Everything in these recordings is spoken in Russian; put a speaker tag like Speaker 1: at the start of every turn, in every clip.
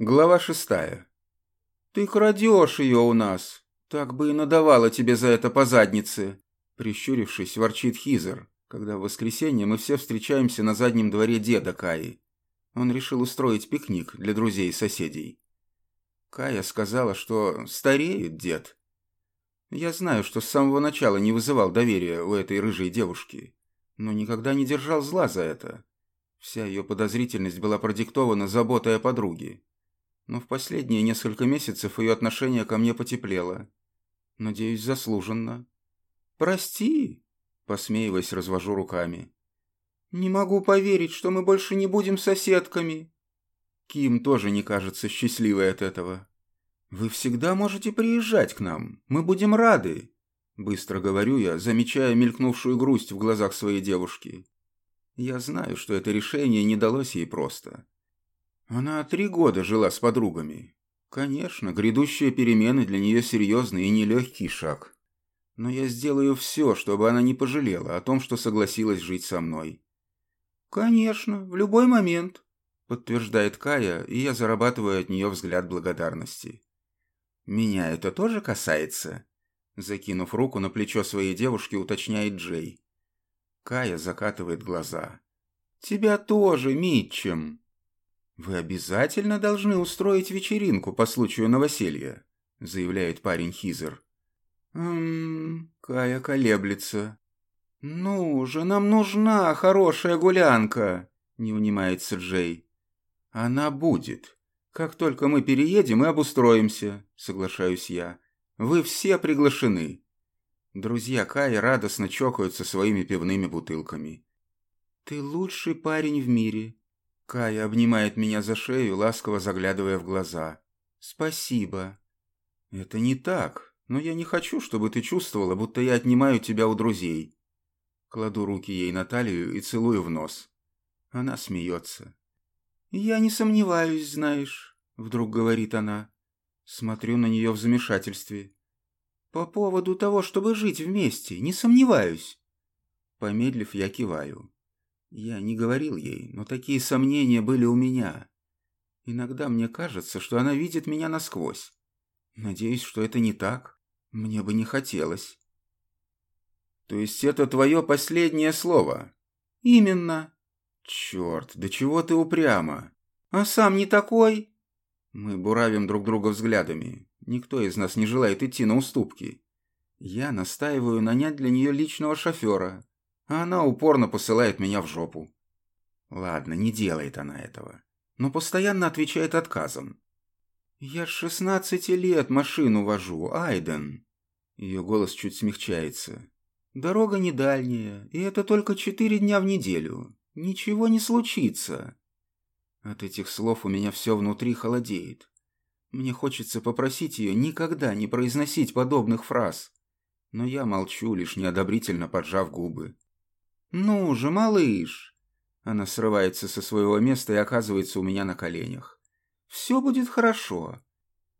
Speaker 1: Глава шестая. «Ты крадешь ее у нас. Так бы и надавала тебе за это по заднице», прищурившись, ворчит Хизер, когда в воскресенье мы все встречаемся на заднем дворе деда Каи. Он решил устроить пикник для друзей и соседей. Кая сказала, что стареет дед. Я знаю, что с самого начала не вызывал доверия у этой рыжей девушки, но никогда не держал зла за это. Вся ее подозрительность была продиктована заботой о подруге но в последние несколько месяцев ее отношение ко мне потеплело. Надеюсь, заслуженно. «Прости», — посмеиваясь, развожу руками. «Не могу поверить, что мы больше не будем соседками». Ким тоже не кажется счастливой от этого. «Вы всегда можете приезжать к нам. Мы будем рады», — быстро говорю я, замечая мелькнувшую грусть в глазах своей девушки. Я знаю, что это решение не далось ей просто. Она три года жила с подругами. Конечно, грядущие перемены для нее серьезный и нелегкий шаг. Но я сделаю все, чтобы она не пожалела о том, что согласилась жить со мной. «Конечно, в любой момент», — подтверждает Кая, и я зарабатываю от нее взгляд благодарности. «Меня это тоже касается?» Закинув руку на плечо своей девушки, уточняет Джей. Кая закатывает глаза. «Тебя тоже, Митчем!» «Вы обязательно должны устроить вечеринку по случаю новоселья», — заявляет парень Хизер. «Ммм...» — Кая колеблется. «Ну же, нам нужна хорошая гулянка», — не унимается Джей. «Она будет. Как только мы переедем и обустроимся», — соглашаюсь я. «Вы все приглашены». Друзья Каи радостно чокаются своими пивными бутылками. «Ты лучший парень в мире», Кая обнимает меня за шею, ласково заглядывая в глаза. «Спасибо». «Это не так, но я не хочу, чтобы ты чувствовала, будто я отнимаю тебя у друзей». Кладу руки ей на талию и целую в нос. Она смеется. «Я не сомневаюсь, знаешь», — вдруг говорит она. Смотрю на нее в замешательстве. «По поводу того, чтобы жить вместе, не сомневаюсь». Помедлив, я киваю. Я не говорил ей, но такие сомнения были у меня. Иногда мне кажется, что она видит меня насквозь. Надеюсь, что это не так. Мне бы не хотелось. То есть это твое последнее слово? Именно. Черт, да чего ты упрямо? А сам не такой? Мы буравим друг друга взглядами. Никто из нас не желает идти на уступки. Я настаиваю нанять для нее личного шофера, а она упорно посылает меня в жопу. Ладно, не делает она этого, но постоянно отвечает отказом. «Я с шестнадцати лет машину вожу, Айден». Ее голос чуть смягчается. «Дорога не дальняя, и это только четыре дня в неделю. Ничего не случится». От этих слов у меня все внутри холодеет. Мне хочется попросить ее никогда не произносить подобных фраз. Но я молчу, лишь неодобрительно поджав губы. «Ну же, малыш!» Она срывается со своего места и оказывается у меня на коленях. «Все будет хорошо.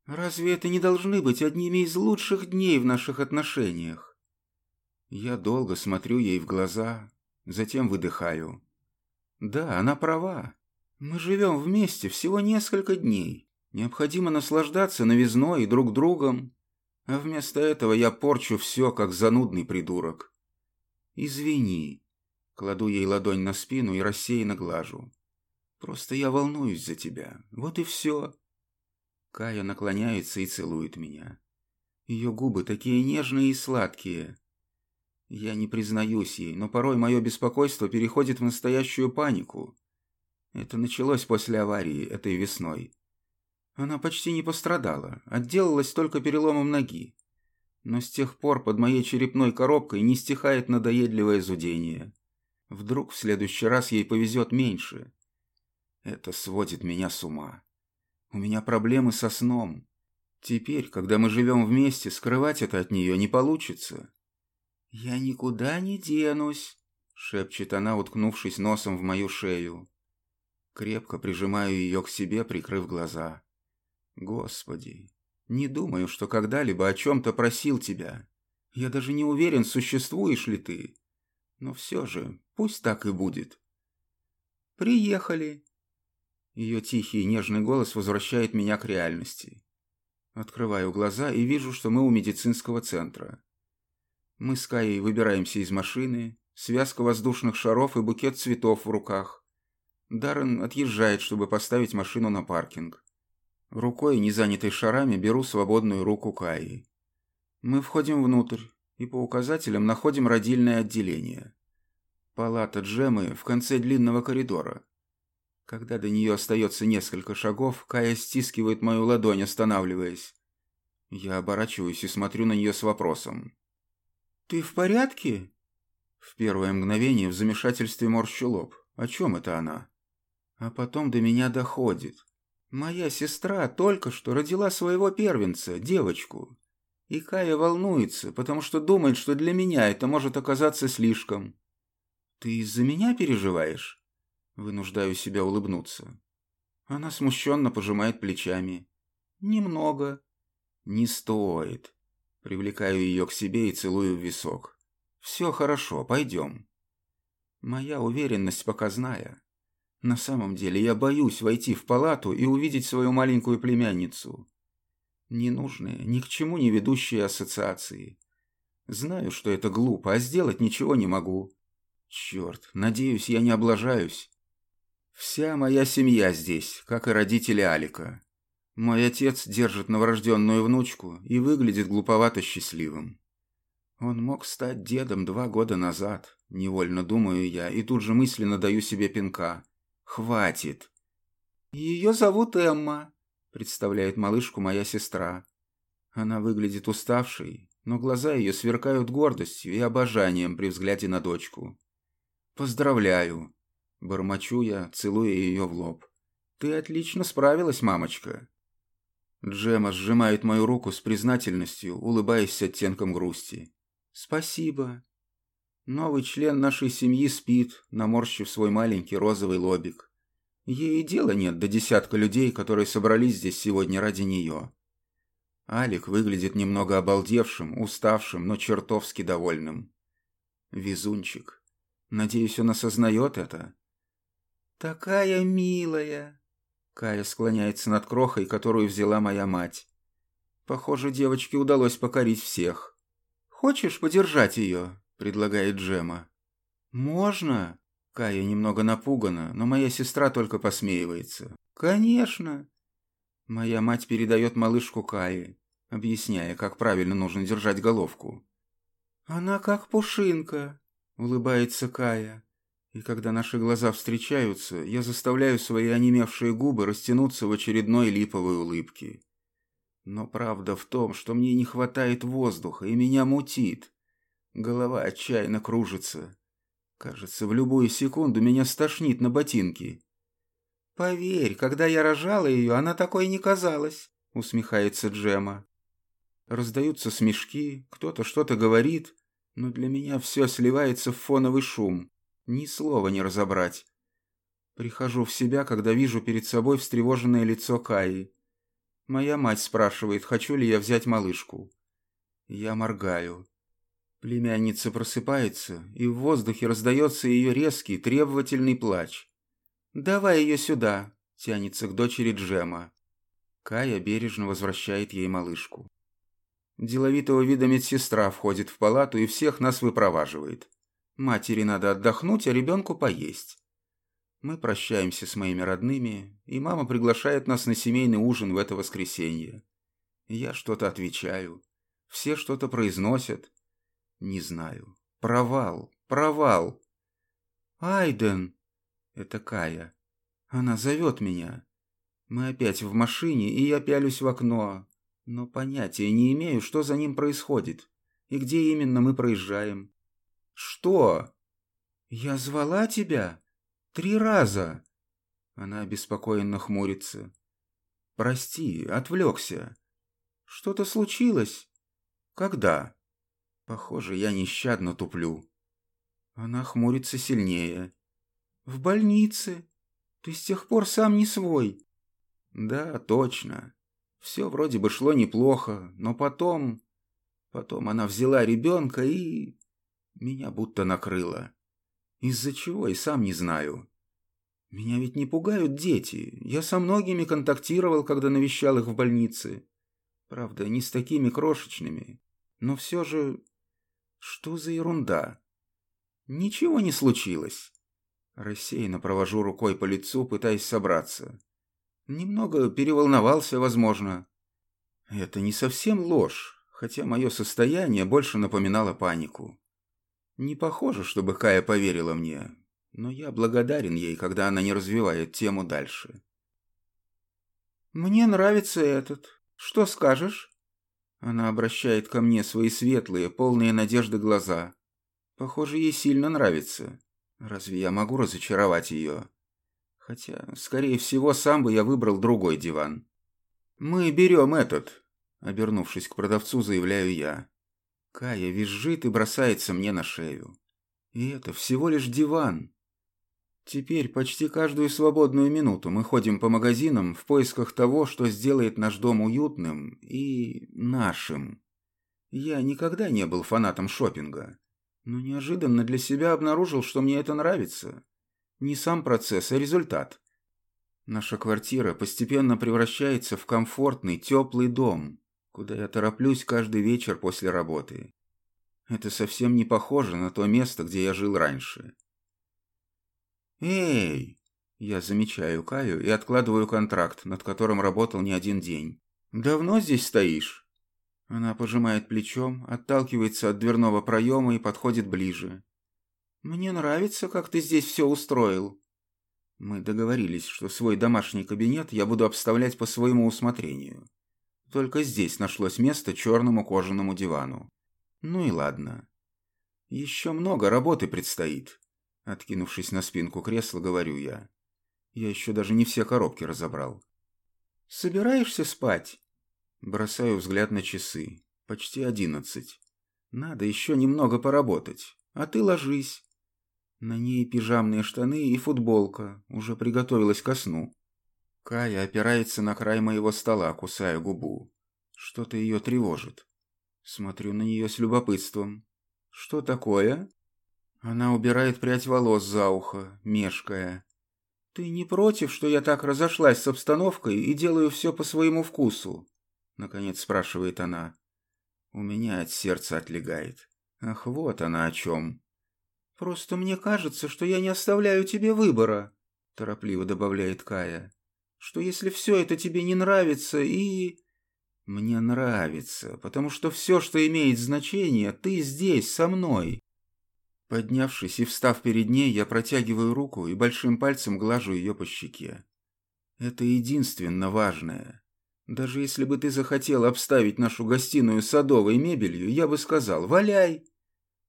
Speaker 1: Разве это не должны быть одними из лучших дней в наших отношениях?» Я долго смотрю ей в глаза, затем выдыхаю. «Да, она права. Мы живем вместе всего несколько дней. Необходимо наслаждаться новизной и друг другом. А вместо этого я порчу все, как занудный придурок. Извини, Кладу ей ладонь на спину и рассеянно глажу. «Просто я волнуюсь за тебя. Вот и все». Кая наклоняется и целует меня. Ее губы такие нежные и сладкие. Я не признаюсь ей, но порой мое беспокойство переходит в настоящую панику. Это началось после аварии этой весной. Она почти не пострадала, отделалась только переломом ноги. Но с тех пор под моей черепной коробкой не стихает надоедливое зудение. Вдруг в следующий раз ей повезет меньше. Это сводит меня с ума. У меня проблемы со сном. Теперь, когда мы живем вместе, скрывать это от нее не получится. «Я никуда не денусь», — шепчет она, уткнувшись носом в мою шею. Крепко прижимаю ее к себе, прикрыв глаза. «Господи, не думаю, что когда-либо о чем-то просил тебя. Я даже не уверен, существуешь ли ты. Но все же, пусть так и будет. Приехали. Ее тихий нежный голос возвращает меня к реальности. Открываю глаза и вижу, что мы у медицинского центра. Мы с Каей выбираемся из машины, связка воздушных шаров и букет цветов в руках. Даррен отъезжает, чтобы поставить машину на паркинг. Рукой, не занятой шарами, беру свободную руку Каи. Мы входим внутрь и по указателям находим родильное отделение. Палата Джемы в конце длинного коридора. Когда до нее остается несколько шагов, Кая стискивает мою ладонь, останавливаясь. Я оборачиваюсь и смотрю на нее с вопросом. «Ты в порядке?» В первое мгновение в замешательстве морщу лоб. О чем это она? А потом до меня доходит. Моя сестра только что родила своего первенца, девочку. И Кая волнуется, потому что думает, что для меня это может оказаться слишком. «Ты из-за меня переживаешь?» Вынуждаю себя улыбнуться. Она смущенно пожимает плечами. «Немного». «Не стоит». Привлекаю ее к себе и целую в висок. «Все хорошо, пойдем». Моя уверенность показная. На самом деле я боюсь войти в палату и увидеть свою маленькую племянницу. Ненужные, ни к чему не ведущие ассоциации. Знаю, что это глупо, а сделать ничего не могу. Черт, надеюсь, я не облажаюсь. Вся моя семья здесь, как и родители Алика. Мой отец держит новорожденную внучку и выглядит глуповато счастливым. Он мог стать дедом два года назад, невольно думаю я, и тут же мысленно даю себе пинка. Хватит. Ее зовут Эмма, представляет малышку моя сестра. Она выглядит уставшей, но глаза ее сверкают гордостью и обожанием при взгляде на дочку. Поздравляю. Бормочу я, целуя ее в лоб. «Ты отлично справилась, мамочка!» Джема сжимает мою руку с признательностью, улыбаясь оттенком грусти. «Спасибо!» Новый член нашей семьи спит, наморщив свой маленький розовый лобик. Ей дела нет до десятка людей, которые собрались здесь сегодня ради нее. Алик выглядит немного обалдевшим, уставшим, но чертовски довольным. Везунчик. Надеюсь, он осознает это. «Такая милая!» Кая склоняется над крохой, которую взяла моя мать. Похоже, девочке удалось покорить всех. «Хочешь подержать ее?» – предлагает Джема. «Можно?» Кая немного напугана, но моя сестра только посмеивается. «Конечно!» Моя мать передает малышку Кае, объясняя, как правильно нужно держать головку. «Она как пушинка», — улыбается Кая. И когда наши глаза встречаются, я заставляю свои онемевшие губы растянуться в очередной липовой улыбке. Но правда в том, что мне не хватает воздуха и меня мутит. Голова отчаянно кружится. Кажется, в любую секунду меня стошнит на ботинки. «Поверь, когда я рожала ее, она такой не казалась», — усмехается Джема. Раздаются смешки, кто-то что-то говорит, но для меня все сливается в фоновый шум. Ни слова не разобрать. Прихожу в себя, когда вижу перед собой встревоженное лицо Каи. Моя мать спрашивает, хочу ли я взять малышку. Я моргаю. Племянница просыпается, и в воздухе раздается ее резкий, требовательный плач. «Давай ее сюда», — тянется к дочери Джема. Кая бережно возвращает ей малышку. Деловитого вида медсестра входит в палату и всех нас выпроваживает. Матери надо отдохнуть, а ребенку поесть. Мы прощаемся с моими родными, и мама приглашает нас на семейный ужин в это воскресенье. Я что-то отвечаю. Все что-то произносят. Не знаю. Провал, провал. Айден. Это Кая. Она зовет меня. Мы опять в машине, и я пялюсь в окно. Но понятия не имею, что за ним происходит. И где именно мы проезжаем. «Что?» «Я звала тебя. Три раза». Она обеспокоенно хмурится. «Прости, отвлекся. Что-то случилось?» «Когда?» «Похоже, я нещадно туплю». Она хмурится сильнее. «В больнице. Ты с тех пор сам не свой». «Да, точно. Все вроде бы шло неплохо, но потом...» Потом она взяла ребенка и... Меня будто накрыло. Из-за чего и сам не знаю. Меня ведь не пугают дети. Я со многими контактировал, когда навещал их в больнице. Правда, не с такими крошечными. Но все же... Что за ерунда? Ничего не случилось. Рассеянно провожу рукой по лицу, пытаясь собраться. Немного переволновался, возможно. Это не совсем ложь, хотя мое состояние больше напоминало панику. Не похоже, чтобы Кая поверила мне, но я благодарен ей, когда она не развивает тему дальше. «Мне нравится этот. Что скажешь?» Она обращает ко мне свои светлые, полные надежды глаза. Похоже, ей сильно нравится. Разве я могу разочаровать ее? Хотя, скорее всего, сам бы я выбрал другой диван. «Мы берем этот», — обернувшись к продавцу, заявляю я. Кая визжит и бросается мне на шею. И это всего лишь диван. Теперь почти каждую свободную минуту мы ходим по магазинам в поисках того, что сделает наш дом уютным и нашим. Я никогда не был фанатом шопинга, но неожиданно для себя обнаружил, что мне это нравится. Не сам процесс, а результат. Наша квартира постепенно превращается в комфортный, теплый дом, куда я тороплюсь каждый вечер после работы. Это совсем не похоже на то место, где я жил раньше. «Эй!» Я замечаю Каю и откладываю контракт, над которым работал не один день. «Давно здесь стоишь?» Она пожимает плечом, отталкивается от дверного проема и подходит ближе. «Мне нравится, как ты здесь все устроил». Мы договорились, что свой домашний кабинет я буду обставлять по своему усмотрению. Только здесь нашлось место черному кожаному дивану. Ну и ладно. Еще много работы предстоит. Откинувшись на спинку кресла, говорю я. Я еще даже не все коробки разобрал. «Собираешься спать?» Бросаю взгляд на часы. Почти одиннадцать. Надо еще немного поработать. А ты ложись. На ней пижамные штаны и футболка. Уже приготовилась ко сну. Кая опирается на край моего стола, кусая губу. Что-то ее тревожит. Смотрю на нее с любопытством. «Что такое?» Она убирает прядь волос за ухо, мешкая. «Ты не против, что я так разошлась с обстановкой и делаю все по своему вкусу?» Наконец спрашивает она. У меня от сердца отлегает. Ах, вот она о чем. «Просто мне кажется, что я не оставляю тебе выбора», торопливо добавляет Кая. «Что если все это тебе не нравится и...» «Мне нравится, потому что все, что имеет значение, ты здесь, со мной. Поднявшись и встав перед ней, я протягиваю руку и большим пальцем глажу ее по щеке. Это единственно важное. Даже если бы ты захотел обставить нашу гостиную садовой мебелью, я бы сказал «валяй».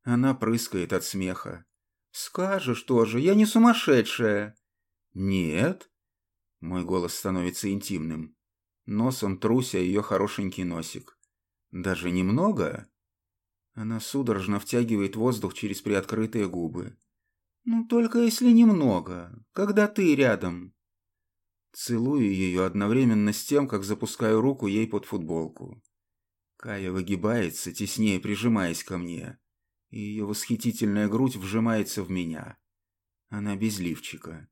Speaker 1: Она прыскает от смеха. «Скажешь тоже, я не сумасшедшая». «Нет». Мой голос становится интимным. Носом труся ее хорошенький носик. «Даже немного?» Она судорожно втягивает воздух через приоткрытые губы. «Ну, только если немного, когда ты рядом». Целую ее одновременно с тем, как запускаю руку ей под футболку. Кая выгибается, теснее прижимаясь ко мне, и ее восхитительная грудь вжимается в меня. Она без лифчика.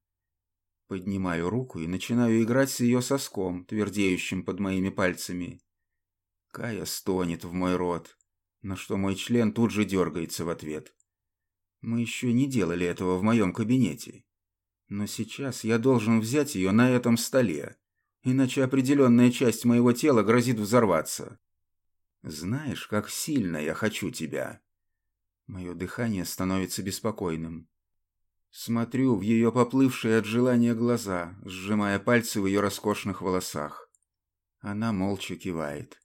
Speaker 1: Поднимаю руку и начинаю играть с ее соском, твердеющим под моими пальцами. Кая стонет в мой рот на что мой член тут же дергается в ответ. Мы еще не делали этого в моем кабинете. Но сейчас я должен взять ее на этом столе, иначе определенная часть моего тела грозит взорваться. Знаешь, как сильно я хочу тебя. Мое дыхание становится беспокойным. Смотрю в ее поплывшие от желания глаза, сжимая пальцы в ее роскошных волосах. Она молча кивает.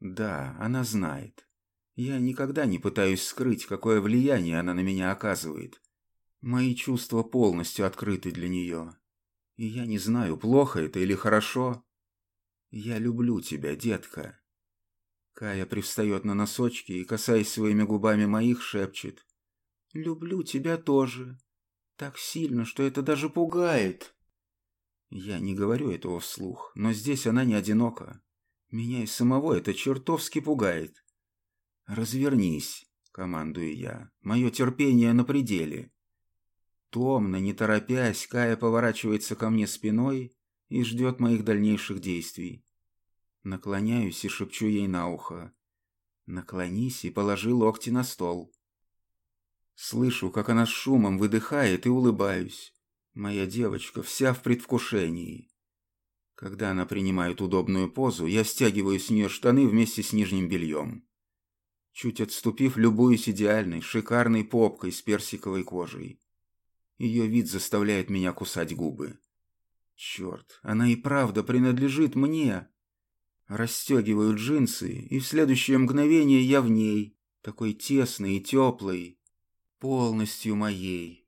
Speaker 1: Да, она знает. Я никогда не пытаюсь скрыть, какое влияние она на меня оказывает. Мои чувства полностью открыты для нее. И я не знаю, плохо это или хорошо. Я люблю тебя, детка. Кая привстает на носочки и, касаясь своими губами моих, шепчет. «Люблю тебя тоже. Так сильно, что это даже пугает». Я не говорю этого вслух, но здесь она не одинока. Меня и самого это чертовски пугает. «Развернись», — командую я. «Мое терпение на пределе». Томно, не торопясь, Кая поворачивается ко мне спиной и ждет моих дальнейших действий. Наклоняюсь и шепчу ей на ухо. Наклонись и положи локти на стол. Слышу, как она с шумом выдыхает и улыбаюсь. Моя девочка вся в предвкушении. Когда она принимает удобную позу, я стягиваю с нее штаны вместе с нижним бельем. Чуть отступив, любуюсь идеальной, шикарной попкой с персиковой кожей. Ее вид заставляет меня кусать губы. Черт, она и правда принадлежит мне. Расстегиваю джинсы, и в следующее мгновение я в ней, такой тесной и теплой, полностью моей.